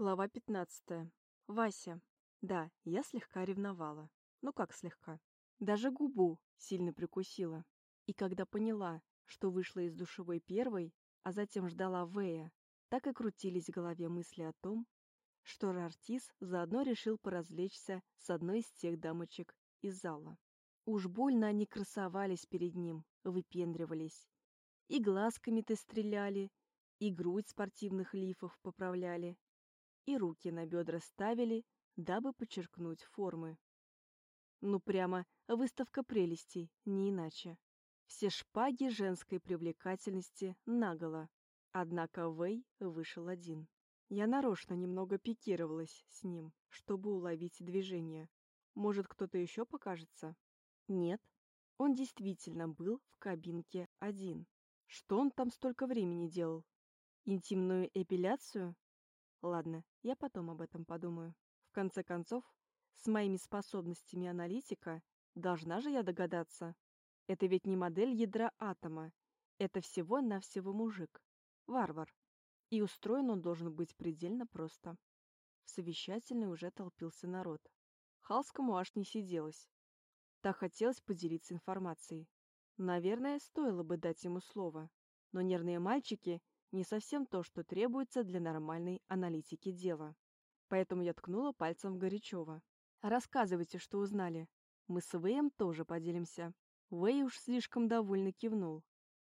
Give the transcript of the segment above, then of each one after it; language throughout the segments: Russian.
Глава 15. Вася. Да, я слегка ревновала. Ну как слегка? Даже губу сильно прикусила. И когда поняла, что вышла из душевой первой, а затем ждала Вэя, так и крутились в голове мысли о том, что Рартис заодно решил поразвлечься с одной из тех дамочек из зала. Уж больно они красовались перед ним, выпендривались. И глазками-то стреляли, и грудь спортивных лифов поправляли, и руки на бедра ставили, дабы подчеркнуть формы. Ну прямо выставка прелестей, не иначе. Все шпаги женской привлекательности наголо. Однако Вэй вышел один. Я нарочно немного пикировалась с ним, чтобы уловить движение. Может, кто-то еще покажется? Нет, он действительно был в кабинке один. Что он там столько времени делал? Интимную эпиляцию? Ладно, я потом об этом подумаю. В конце концов, с моими способностями аналитика должна же я догадаться. Это ведь не модель ядра атома. Это всего-навсего мужик. Варвар. И устроен он должен быть предельно просто. В совещательной уже толпился народ. Халскому аж не сиделось. Так хотелось поделиться информацией. Наверное, стоило бы дать ему слово. Но нервные мальчики не совсем то, что требуется для нормальной аналитики дела. Поэтому я ткнула пальцем в Горячева. «Рассказывайте, что узнали. Мы с Вэем тоже поделимся». Вэй уж слишком довольно кивнул.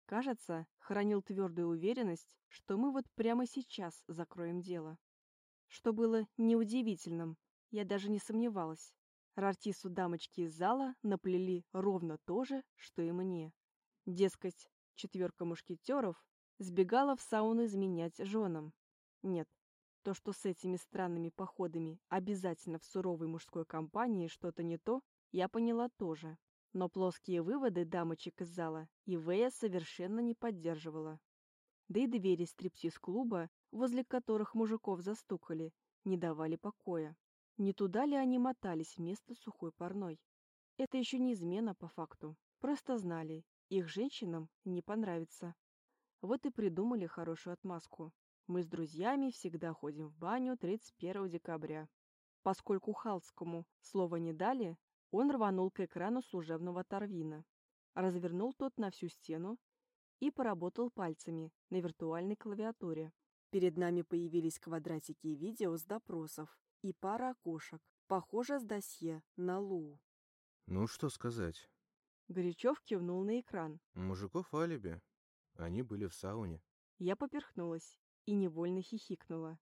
Кажется, хранил твердую уверенность, что мы вот прямо сейчас закроем дело. Что было неудивительным, я даже не сомневалась. Рартису дамочки из зала наплели ровно то же, что и мне. Дескать, четверка мушкетеров Сбегала в сауну изменять женам. Нет, то, что с этими странными походами обязательно в суровой мужской компании что-то не то, я поняла тоже. Но плоские выводы дамочек из зала Ивея совершенно не поддерживала. Да и двери стриптиз-клуба, возле которых мужиков застукали, не давали покоя. Не туда ли они мотались вместо сухой парной? Это еще не измена по факту. Просто знали, их женщинам не понравится. Вот и придумали хорошую отмазку. Мы с друзьями всегда ходим в баню 31 декабря. Поскольку Халскому слова не дали, он рванул к экрану служебного Торвина, развернул тот на всю стену и поработал пальцами на виртуальной клавиатуре. Перед нами появились квадратики видео с допросов и пара окошек, похоже, с досье на Лу. Ну, что сказать. Горячев кивнул на экран. Мужиков алиби. Они были в сауне. Я поперхнулась и невольно хихикнула.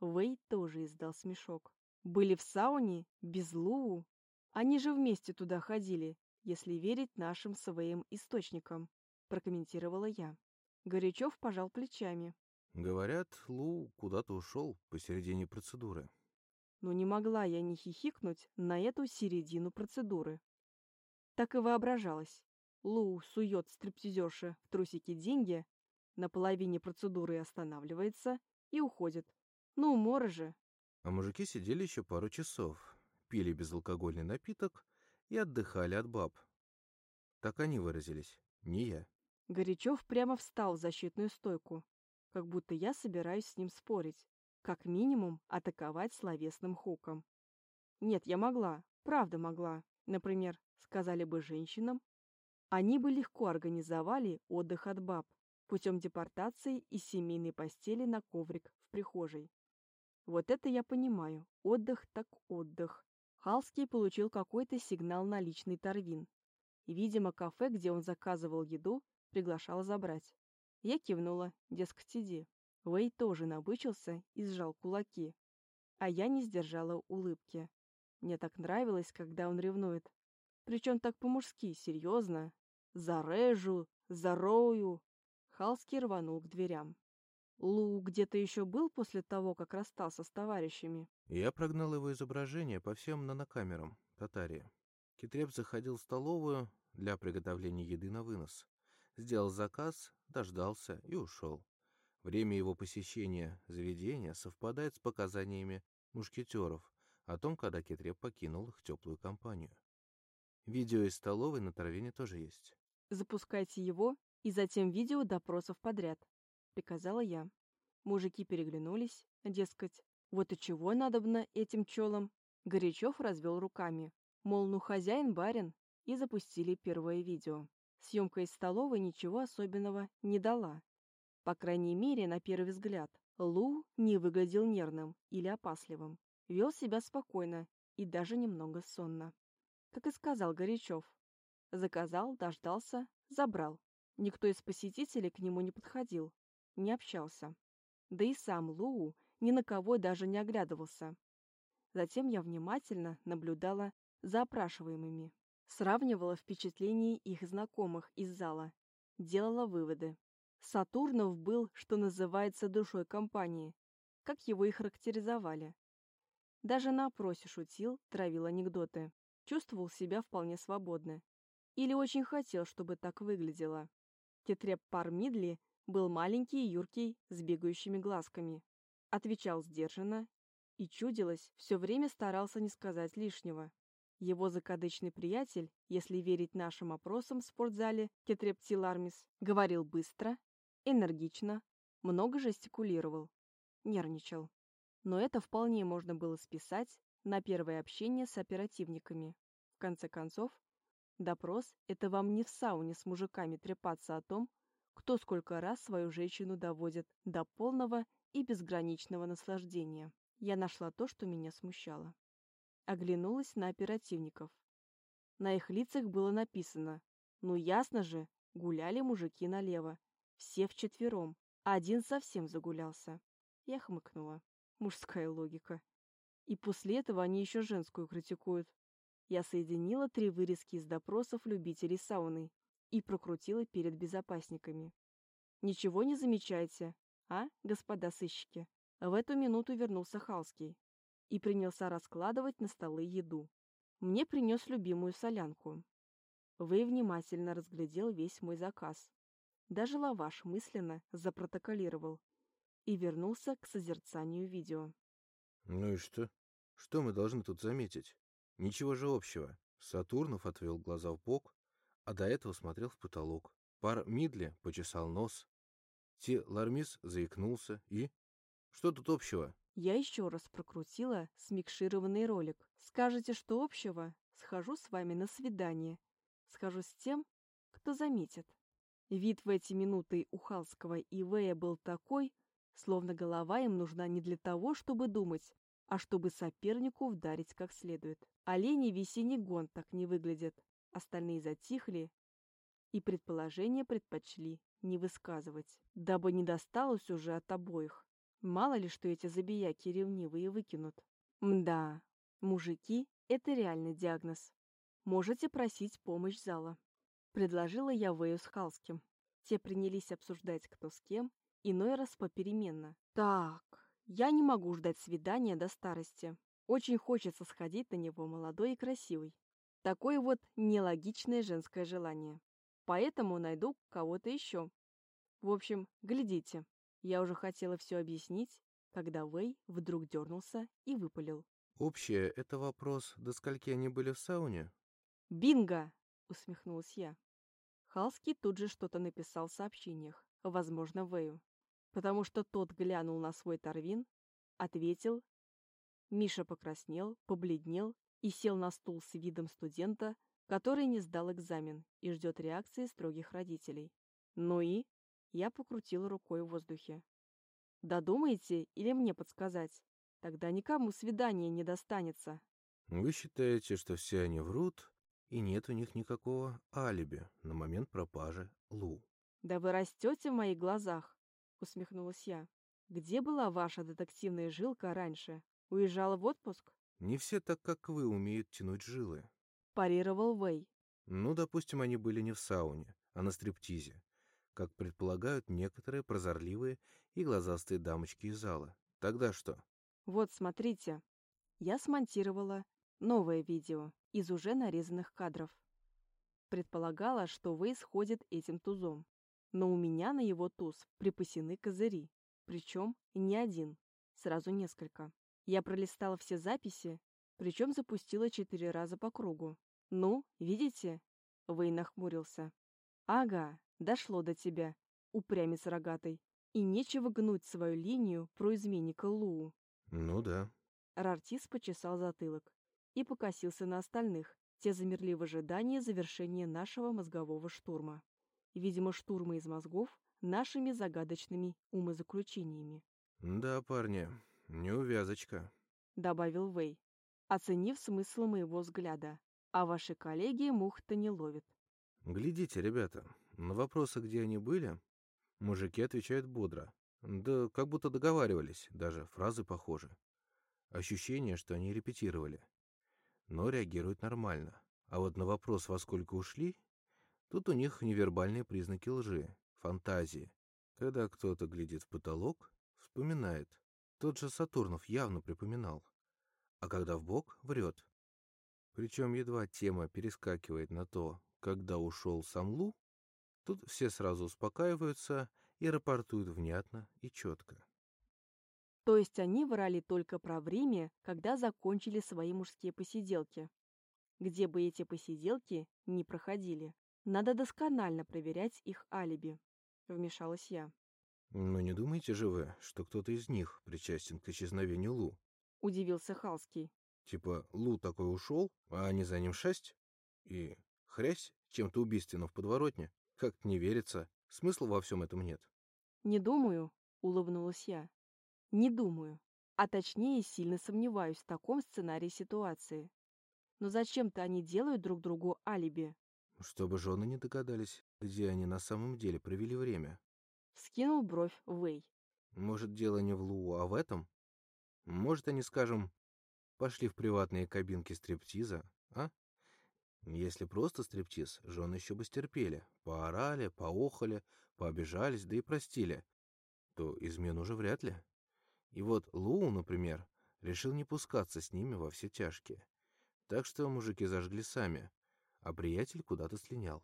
Вэй тоже издал смешок. Были в сауне? Без Луу? Они же вместе туда ходили, если верить нашим своим источникам, прокомментировала я. Горячев пожал плечами. Говорят, Лу куда-то ушел посередине процедуры. Но не могла я не хихикнуть на эту середину процедуры. Так и воображалась. Лу сует стриптизерше в трусики деньги, на половине процедуры останавливается и уходит. Ну, умора же. А мужики сидели еще пару часов, пили безалкогольный напиток и отдыхали от баб. Так они выразились, не я. Горячев прямо встал в защитную стойку, как будто я собираюсь с ним спорить, как минимум атаковать словесным хуком. Нет, я могла, правда могла. Например, сказали бы женщинам, они бы легко организовали отдых от баб путем депортации из семейной постели на коврик в прихожей. Вот это я понимаю. Отдых так отдых. Халский получил какой-то сигнал на личный Торвин. И, видимо, кафе, где он заказывал еду, приглашал забрать. Я кивнула, дескать, иди. Уэй тоже набычился и сжал кулаки. А я не сдержала улыбки. Мне так нравилось, когда он ревнует. Причем так по-мужски, серьезно, Зарежу, зарою. Халский рванул к дверям. Лу где-то еще был после того, как расстался с товарищами? Я прогнал его изображение по всем нанокамерам, Татария. Китреп заходил в столовую для приготовления еды на вынос. Сделал заказ, дождался и ушел. Время его посещения заведения совпадает с показаниями мушкетеров о том, когда Китреп покинул их теплую компанию. Видео из столовой на Торвине тоже есть. Запускайте его и затем видео допросов подряд, приказала я. Мужики переглянулись, дескать, Вот и чего надобно этим челам? Горячев развел руками. Мол, ну хозяин барин. И запустили первое видео. Съемка из столовой ничего особенного не дала. По крайней мере, на первый взгляд, Лу не выглядел нервным или опасливым. Вел себя спокойно и даже немного сонно. Как и сказал Горячев. Заказал, дождался, забрал. Никто из посетителей к нему не подходил, не общался. Да и сам Луу ни на кого даже не оглядывался. Затем я внимательно наблюдала за опрашиваемыми. Сравнивала впечатления их знакомых из зала. Делала выводы. Сатурнов был, что называется, душой компании. Как его и характеризовали. Даже на опросе шутил, травил анекдоты. Чувствовал себя вполне свободно. Или очень хотел, чтобы так выглядело. Тетреп Пармидли был маленький и юркий, с бегающими глазками. Отвечал сдержанно и, чудилось, все время старался не сказать лишнего. Его закадычный приятель, если верить нашим опросам в спортзале Кетрептилармис, говорил быстро, энергично, много жестикулировал, нервничал. Но это вполне можно было списать на первое общение с оперативниками. В конце концов, допрос – это вам не в сауне с мужиками трепаться о том, кто сколько раз свою женщину доводит до полного и безграничного наслаждения. Я нашла то, что меня смущало. Оглянулась на оперативников. На их лицах было написано «Ну ясно же, гуляли мужики налево, все вчетвером, а один совсем загулялся». Я хмыкнула. Мужская логика. И после этого они еще женскую критикуют. Я соединила три вырезки из допросов любителей сауны и прокрутила перед безопасниками. «Ничего не замечайте, а, господа сыщики?» В эту минуту вернулся Халский и принялся раскладывать на столы еду. Мне принес любимую солянку. Вы внимательно разглядел весь мой заказ. Даже лаваш мысленно запротоколировал и вернулся к созерцанию видео. Ну и что? Что мы должны тут заметить? Ничего же общего. Сатурнов отвел глаза в бок, а до этого смотрел в потолок. Пар Мидли почесал нос. Ти Лармис заикнулся и... Что тут общего? Я еще раз прокрутила смикшированный ролик. Скажете, что общего? Схожу с вами на свидание. Схожу с тем, кто заметит. Вид в эти минуты у Халского и Вэя был такой, словно голова им нужна не для того, чтобы думать, а чтобы сопернику вдарить как следует. Олени весенний гон так не выглядят. Остальные затихли и предположения предпочли не высказывать, дабы не досталось уже от обоих. Мало ли, что эти забияки ревнивые выкинут. Мда, мужики — это реальный диагноз. Можете просить помощь зала. Предложила я Вэю с Халским. Те принялись обсуждать, кто с кем, иной раз попеременно. Так, я не могу ждать свидания до старости. Очень хочется сходить на него молодой и красивый. Такое вот нелогичное женское желание. Поэтому найду кого-то еще. В общем, глядите. Я уже хотела все объяснить, когда Вэй вдруг дернулся и выпалил. Общее — это вопрос, до скольки они были в сауне? «Бинго!» — усмехнулась я. Халский тут же что-то написал в сообщениях, возможно, Вэю. Потому что тот глянул на свой торвин, ответил. Миша покраснел, побледнел и сел на стул с видом студента, который не сдал экзамен и ждет реакции строгих родителей. Ну и я покрутила рукой в воздухе. «Додумаете или мне подсказать? Тогда никому свидание не достанется». Вы считаете, что все они врут, и нет у них никакого алиби на момент пропажи Лу? «Да вы растете в моих глазах», — усмехнулась я. «Где была ваша детективная жилка раньше? Уезжала в отпуск?» «Не все так, как вы, умеют тянуть жилы», — парировал Вэй. «Ну, допустим, они были не в сауне, а на стриптизе как предполагают некоторые прозорливые и глазастые дамочки из зала. Тогда что? Вот, смотрите. Я смонтировала новое видео из уже нарезанных кадров. Предполагала, что вы исходит этим тузом. Но у меня на его туз припасены козыри. Причем не один, сразу несколько. Я пролистала все записи, причем запустила четыре раза по кругу. Ну, видите? Вы нахмурился. Ага, Дошло до тебя, упрямец рогатый. И нечего гнуть свою линию про изменника Луу. Ну да. Рартис почесал затылок и покосился на остальных. Те замерли в ожидании завершения нашего мозгового штурма. Видимо, штурма из мозгов нашими загадочными умозаключениями. Да, парни, неувязочка, добавил Вэй, оценив смысл моего взгляда. А ваши коллеги мух-то не ловят. Глядите, ребята, на вопросы, где они были, мужики отвечают бодро. Да как будто договаривались, даже фразы похожи. Ощущение, что они репетировали но реагируют нормально. А вот на вопрос, во сколько ушли, тут у них невербальные признаки лжи, фантазии. Когда кто-то глядит в потолок, вспоминает. Тот же Сатурнов явно припоминал. А когда в бок врет. Причем едва тема перескакивает на то, когда ушел сам Лу, тут все сразу успокаиваются и рапортуют внятно и четко. То есть они врали только про время, когда закончили свои мужские посиделки. Где бы эти посиделки ни проходили, надо досконально проверять их алиби. Вмешалась я. «Но не думаете же вы, что кто-то из них причастен к исчезновению Лу?» Удивился Халский. «Типа Лу такой ушел, а они за ним шесть? И хрясь чем-то убийственно в подворотне? Как-то не верится. Смысла во всем этом нет». «Не думаю», — улыбнулась я. Не думаю, а точнее сильно сомневаюсь в таком сценарии ситуации. Но зачем-то они делают друг другу алиби. Чтобы жены не догадались, где они на самом деле провели время. Скинул бровь Вэй. Может, дело не в Лу, а в этом? Может, они, скажем, пошли в приватные кабинки стриптиза, а? Если просто стриптиз, жены еще бы стерпели. Поорали, поохали, пообижались, да и простили. То измен уже вряд ли. И вот Лу, например, решил не пускаться с ними во все тяжкие. Так что мужики зажгли сами, а приятель куда-то слинял.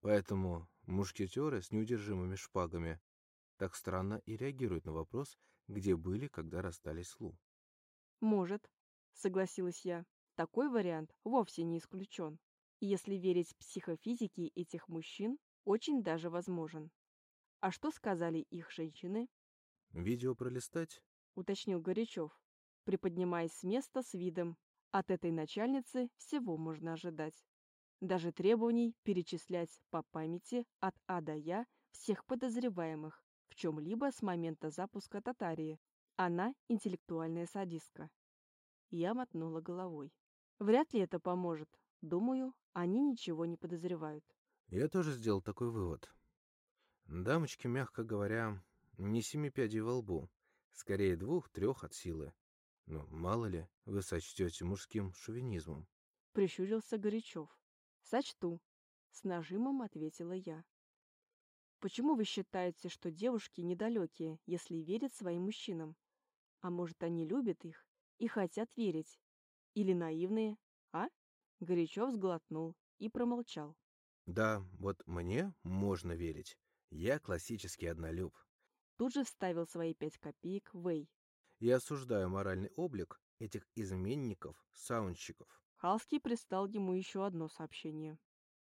Поэтому мушкетеры с неудержимыми шпагами так странно и реагируют на вопрос, где были, когда расстались Лу. «Может», — согласилась я. «Такой вариант вовсе не исключен. Если верить психофизике этих мужчин, очень даже возможен. А что сказали их женщины?» «Видео пролистать?» — уточнил Горячев, приподнимаясь с места с видом. От этой начальницы всего можно ожидать. Даже требований перечислять по памяти от А до Я всех подозреваемых в чем-либо с момента запуска Татарии. Она интеллектуальная садистка. Я мотнула головой. Вряд ли это поможет. Думаю, они ничего не подозревают. Я тоже сделал такой вывод. Дамочки, мягко говоря, не семи пядей во лбу, скорее двух-трех от силы. Но мало ли, вы сочтете мужским шовинизмом. Прищурился Горячев. Сочту. С нажимом ответила я. Почему вы считаете, что девушки недалекие, если верят своим мужчинам? А может, они любят их и хотят верить? Или наивные, а? Горячев сглотнул и промолчал. Да, вот мне можно верить. Я классический однолюб. Тут же вставил свои пять копеек Вэй. Я осуждаю моральный облик этих изменников-саунщиков. Халский пристал ему еще одно сообщение.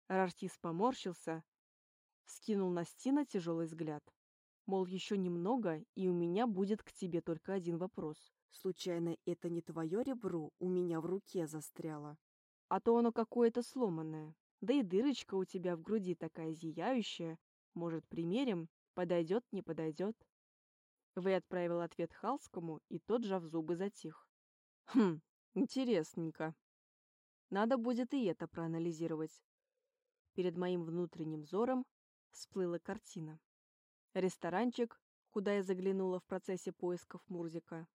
Рартис поморщился, скинул на Стина тяжелый взгляд. Мол, еще немного, и у меня будет к тебе только один вопрос. Случайно это не твое ребро у меня в руке застряло? А то оно какое-то сломанное. Да и дырочка у тебя в груди такая зияющая. Может, примерим? Подойдет, не подойдет. Вы отправил ответ Халскому, и тот, жав зубы, затих. Хм, интересненько. Надо будет и это проанализировать. Перед моим внутренним взором всплыла картина. Ресторанчик, куда я заглянула в процессе поисков Мурзика.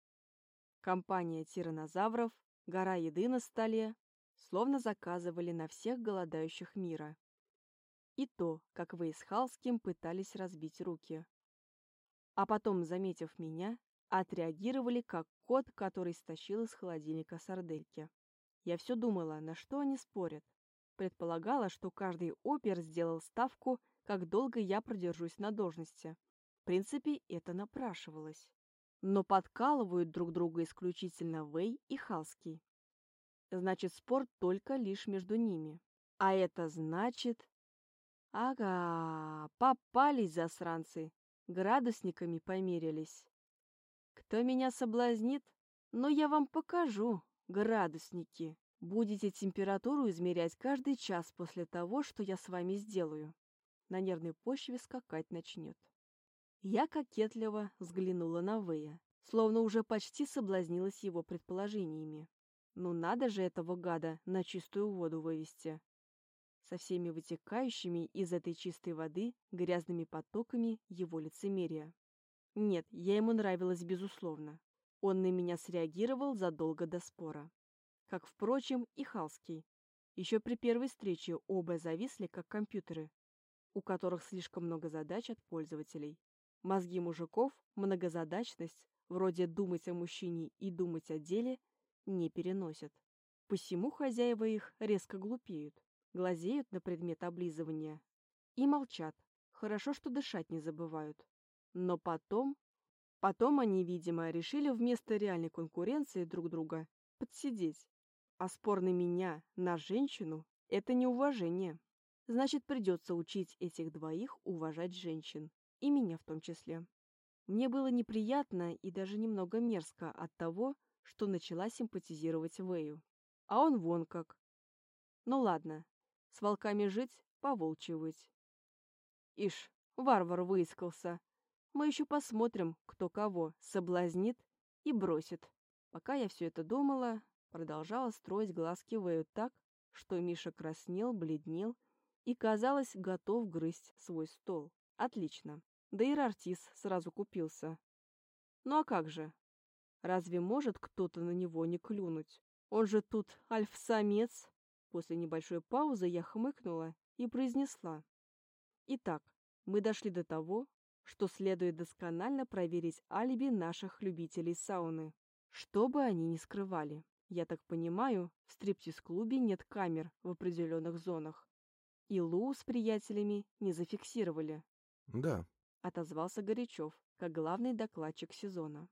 Компания тиранозавров, гора еды на столе, словно заказывали на всех голодающих мира. И то, как вы с Халским пытались разбить руки. А потом, заметив меня, отреагировали как кот, который стащил из холодильника сардельки. Я все думала, на что они спорят. Предполагала, что каждый опер сделал ставку, как долго я продержусь на должности. В принципе, это напрашивалось. Но подкалывают друг друга исключительно Вэй и Халский. Значит, спор только лишь между ними. А это значит... Ага, попались засранцы, градусниками померились. Кто меня соблазнит, Но я вам покажу, градусники. Будете температуру измерять каждый час после того, что я с вами сделаю. На нервной почве скакать начнет. Я кокетливо взглянула на Вэя, словно уже почти соблазнилась его предположениями. Ну надо же этого гада на чистую воду вывести. Со всеми вытекающими из этой чистой воды грязными потоками его лицемерия. Нет, я ему нравилась безусловно. Он на меня среагировал задолго до спора как, впрочем, и Халский. Еще при первой встрече оба зависли, как компьютеры, у которых слишком много задач от пользователей. Мозги мужиков многозадачность, вроде думать о мужчине и думать о деле, не переносят. Посему хозяева их резко глупеют, глазеют на предмет облизывания и молчат. Хорошо, что дышать не забывают. Но потом... Потом они, видимо, решили вместо реальной конкуренции друг друга подсидеть. А спор на меня, на женщину – это неуважение. Значит, придется учить этих двоих уважать женщин, и меня в том числе. Мне было неприятно и даже немного мерзко от того, что начала симпатизировать Вэю. А он вон как. Ну ладно, с волками жить, поволчьи выть. Ишь, варвар выискался. Мы еще посмотрим, кто кого соблазнит и бросит. Пока я все это думала, продолжала строить глазки Вэю так, что Миша краснел, бледнел и, казалось, готов грызть свой стол. Отлично. Да и Рартис сразу купился. Ну а как же? Разве может кто-то на него не клюнуть? Он же тут альф-самец. После небольшой паузы я хмыкнула и произнесла. Итак, мы дошли до того, что следует досконально проверить алиби наших любителей сауны, что бы они ни скрывали. Я так понимаю, в стриптиз-клубе нет камер в определенных зонах. И Лу с приятелями не зафиксировали. Да. Отозвался Горячев, как главный докладчик сезона.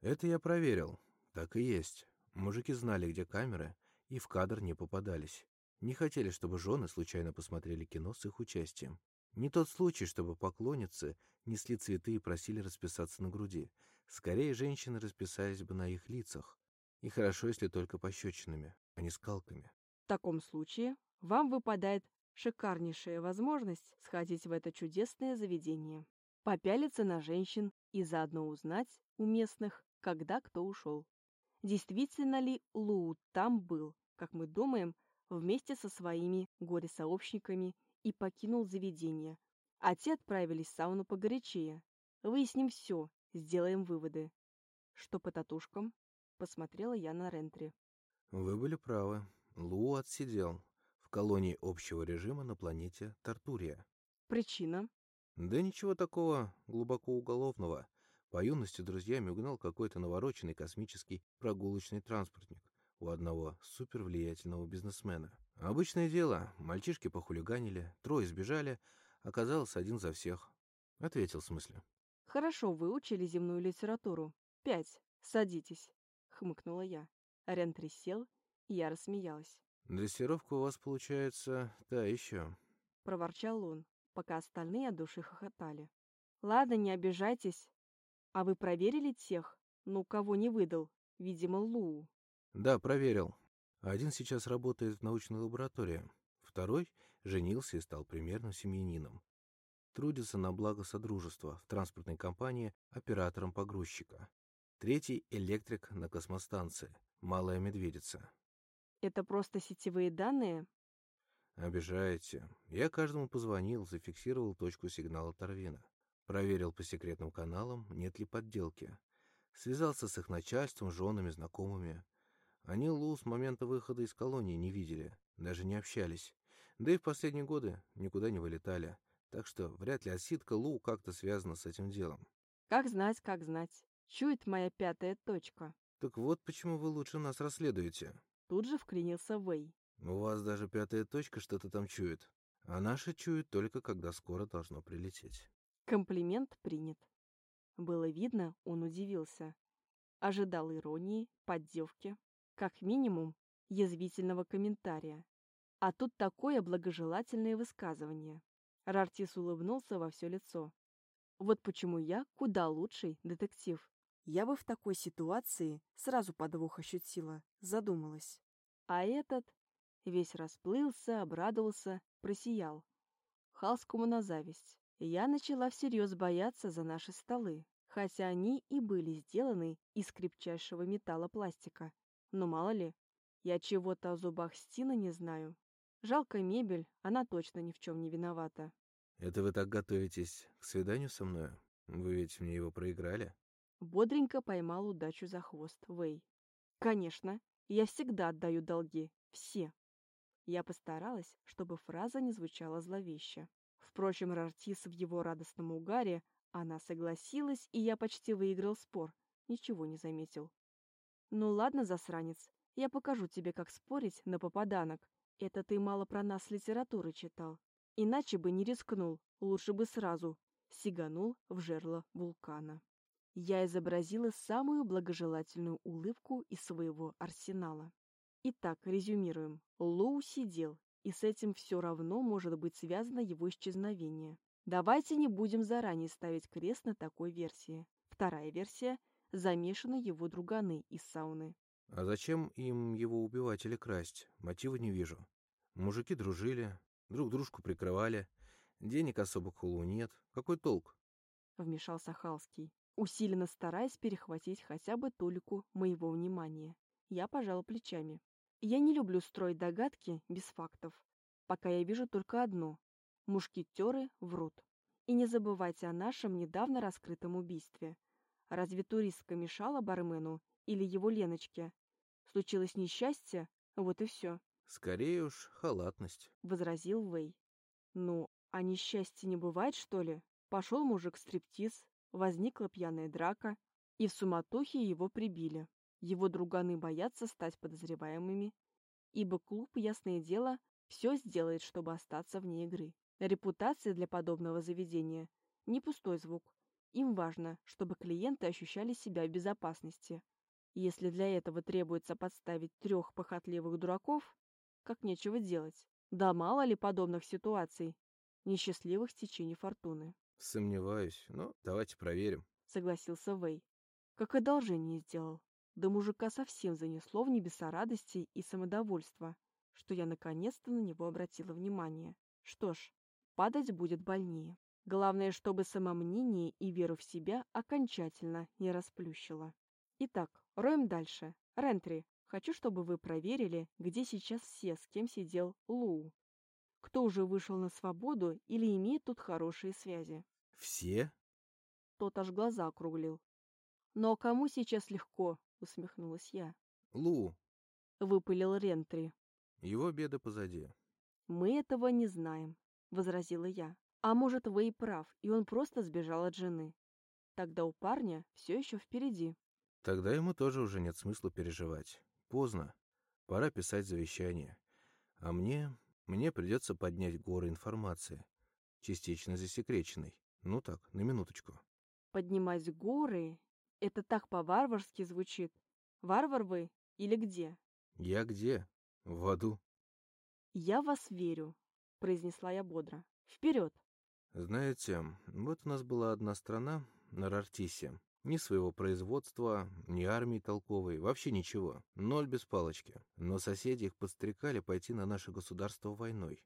Это я проверил. Так и есть. Мужики знали, где камеры, и в кадр не попадались. Не хотели, чтобы жены случайно посмотрели кино с их участием. Не тот случай, чтобы поклонницы несли цветы и просили расписаться на груди. Скорее, женщины расписались бы на их лицах. И хорошо, если только пощечинами, а не скалками. В таком случае вам выпадает шикарнейшая возможность сходить в это чудесное заведение, попялиться на женщин и заодно узнать у местных, когда кто ушел. Действительно ли Лу там был, как мы думаем, вместе со своими горе-сообщниками и покинул заведение, а те отправились в сауну погорячее. Выясним все, сделаем выводы. Что по татушкам? Посмотрела я на Рентри. Вы были правы. Лу отсидел в колонии общего режима на планете Тартурия. Причина? Да ничего такого глубоко уголовного. По юности друзьями угнал какой-то навороченный космический прогулочный транспортник у одного супервлиятельного бизнесмена. Обычное дело. Мальчишки похулиганили, трое сбежали, оказался один за всех. Ответил в смысле. Хорошо выучили земную литературу. Пять. Садитесь хмыкнула я. Рентри сел, и я рассмеялась. «Дрессировка у вас получается та еще», — проворчал он, пока остальные от души хохотали. «Ладно, не обижайтесь. А вы проверили тех, ну, кого не выдал? Видимо, Луу». «Да, проверил. Один сейчас работает в научной лаборатории. Второй женился и стал примерным семьянином. Трудится на благо Содружества в транспортной компании оператором погрузчика. Третий — электрик на космостанции. Малая Медведица. Это просто сетевые данные? Обижаете. Я каждому позвонил, зафиксировал точку сигнала Торвина. Проверил по секретным каналам, нет ли подделки. Связался с их начальством, женами, знакомыми. Они Лу с момента выхода из колонии не видели, даже не общались. Да и в последние годы никуда не вылетали. Так что вряд ли отсидка Лу как-то связана с этим делом. Как знать, как знать. Чует моя пятая точка. Так вот почему вы лучше нас расследуете. Тут же вклинился Вэй. У вас даже пятая точка что-то там чует. А наши чуют только, когда скоро должно прилететь. Комплимент принят. Было видно, он удивился. Ожидал иронии, поддевки, как минимум, язвительного комментария. А тут такое благожелательное высказывание. Рартис улыбнулся во все лицо. Вот почему я куда лучший детектив. Я бы в такой ситуации сразу подвох ощутила, задумалась. А этот весь расплылся, обрадовался, просиял. Халскому на зависть. Я начала всерьез бояться за наши столы, хотя они и были сделаны из крепчайшего металла-пластика. Но мало ли, я чего-то о зубах Стина не знаю. Жалко мебель, она точно ни в чем не виновата. Это вы так готовитесь к свиданию со мной? Вы ведь мне его проиграли? Бодренько поймал удачу за хвост Вэй. Конечно, я всегда отдаю долги. Все. Я постаралась, чтобы фраза не звучала зловеще. Впрочем, Рартис в его радостном угаре, она согласилась, и я почти выиграл спор. Ничего не заметил. Ну ладно, засранец, я покажу тебе, как спорить на попаданок. Это ты мало про нас литературы читал. Иначе бы не рискнул, лучше бы сразу. Сиганул в жерло вулкана. Я изобразила самую благожелательную улыбку из своего арсенала. Итак, резюмируем. Лоу сидел, и с этим все равно может быть связано его исчезновение. Давайте не будем заранее ставить крест на такой версии. Вторая версия – замешаны его друганы из сауны. А зачем им его убивать или красть? Мотива не вижу. Мужики дружили, друг дружку прикрывали. Денег особо Хулу нет. Какой толк? Вмешался Халский, усиленно стараясь перехватить хотя бы толику моего внимания. Я пожала плечами. Я не люблю строить догадки без фактов. Пока я вижу только одно. Мушкетеры врут. И не забывайте о нашем недавно раскрытом убийстве. Разве туристка мешала бармену или его Леночке? Случилось несчастье, вот и все. Скорее уж, халатность, — возразил Вэй. Ну, а несчастья не бывает, что ли? Пошел мужик в стриптиз, возникла пьяная драка, и в суматохе его прибили. Его друганы боятся стать подозреваемыми, ибо клуб, ясное дело, все сделает, чтобы остаться вне игры. Репутация для подобного заведения – не пустой звук. Им важно, чтобы клиенты ощущали себя в безопасности. Если для этого требуется подставить трех похотливых дураков, как нечего делать. Да мало ли подобных ситуаций, несчастливых течений фортуны. Сомневаюсь, но давайте проверим. Согласился Вэй. Как одолжение сделал. Да мужика совсем занесло в небеса радости и самодовольства, что я наконец-то на него обратила внимание. Что ж, падать будет больнее. Главное, чтобы самомнение и веру в себя окончательно не расплющило. Итак, роем дальше. Рентри, хочу, чтобы вы проверили, где сейчас все, с кем сидел Лу. Кто уже вышел на свободу или имеет тут хорошие связи. Все? Тот аж глаза округлил. Но кому сейчас легко, — усмехнулась я. Лу. Выпылил Рентри. Его беды позади. Мы этого не знаем, — возразила я. А может, вы и прав, и он просто сбежал от жены. Тогда у парня все еще впереди. Тогда ему тоже уже нет смысла переживать. Поздно. Пора писать завещание. А мне... Мне придется поднять горы информации, частично засекреченной. Ну так, на минуточку. Поднимать горы это так по-варварски звучит. Варвар вы или где? Я где? В аду. Я вас верю, произнесла я бодро. Вперед! Знаете, вот у нас была одна страна на Рартисе. Ни своего производства, ни армии толковой, вообще ничего. Ноль без палочки. Но соседи их подстрекали пойти на наше государство войной.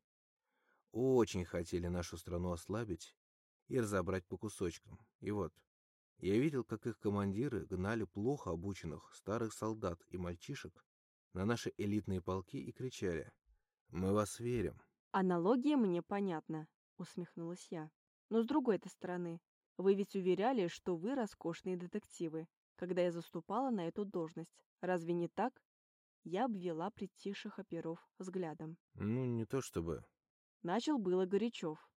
Очень хотели нашу страну ослабить и разобрать по кусочкам. И вот, я видел, как их командиры гнали плохо обученных старых солдат и мальчишек на наши элитные полки и кричали «Мы вас верим». «Аналогия мне понятна», — усмехнулась я. «Но с другой-то стороны, вы ведь уверяли, что вы роскошные детективы, когда я заступала на эту должность. Разве не так?» Я обвела притихших оперов взглядом. «Ну, не то чтобы...» Начал было Горячев.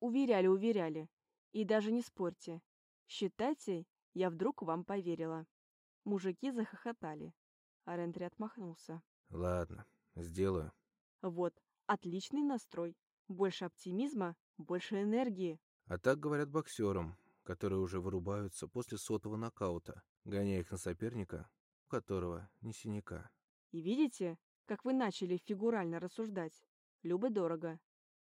«Уверяли, уверяли. И даже не спорьте, Считайте, я вдруг вам поверила. Мужики захохотали. А Рентри отмахнулся. Ладно, сделаю. Вот, отличный настрой. Больше оптимизма, больше энергии. А так говорят боксерам, которые уже вырубаются после сотого нокаута, гоняя их на соперника, у которого не синяка. И видите, как вы начали фигурально рассуждать? Любо-дорого.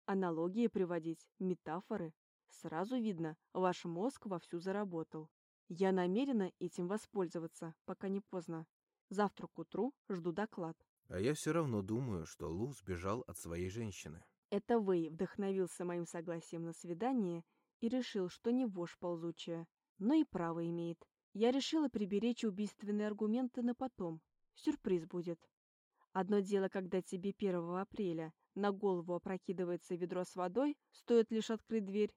Аналогии приводить, метафоры. Сразу видно, ваш мозг вовсю заработал. Я намерена этим воспользоваться, пока не поздно. Завтра к утру жду доклад. А я все равно думаю, что Лу сбежал от своей женщины. Это Вэй вдохновился моим согласием на свидание и решил, что не вошь ползучая, но и право имеет. Я решила приберечь убийственные аргументы на потом. Сюрприз будет. Одно дело, когда тебе 1 апреля на голову опрокидывается ведро с водой, стоит лишь открыть дверь.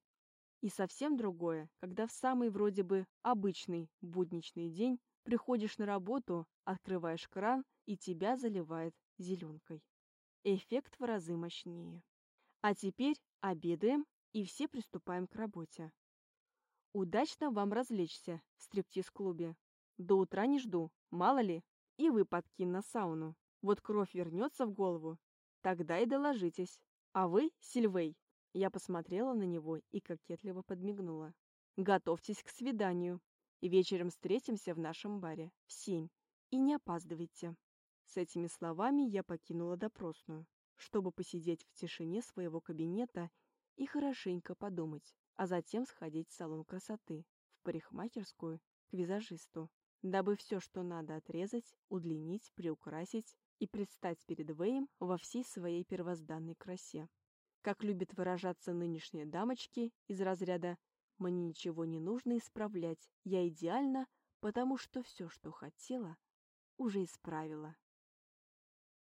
И совсем другое, когда в самый вроде бы обычный будничный день приходишь на работу, открываешь кран и тебя заливает зеленкой. Эффект в разы мощнее. А теперь обедаем и все приступаем к работе. Удачно вам развлечься в стриптиз-клубе. До утра не жду, мало ли, и вы подкин на сауну. Вот кровь вернется в голову, тогда и доложитесь. А вы, Сильвей, я посмотрела на него и кокетливо подмигнула. Готовьтесь к свиданию. Вечером встретимся в нашем баре в семь. И не опаздывайте. С этими словами я покинула допросную, чтобы посидеть в тишине своего кабинета и хорошенько подумать, а затем сходить в салон красоты, в парикмахерскую, к визажисту, дабы все, что надо отрезать, удлинить, приукрасить и предстать перед Вэем во всей своей первозданной красе. Как любят выражаться нынешние дамочки из разряда «мне ничего не нужно исправлять, я идеальна, потому что все, что хотела, уже исправила».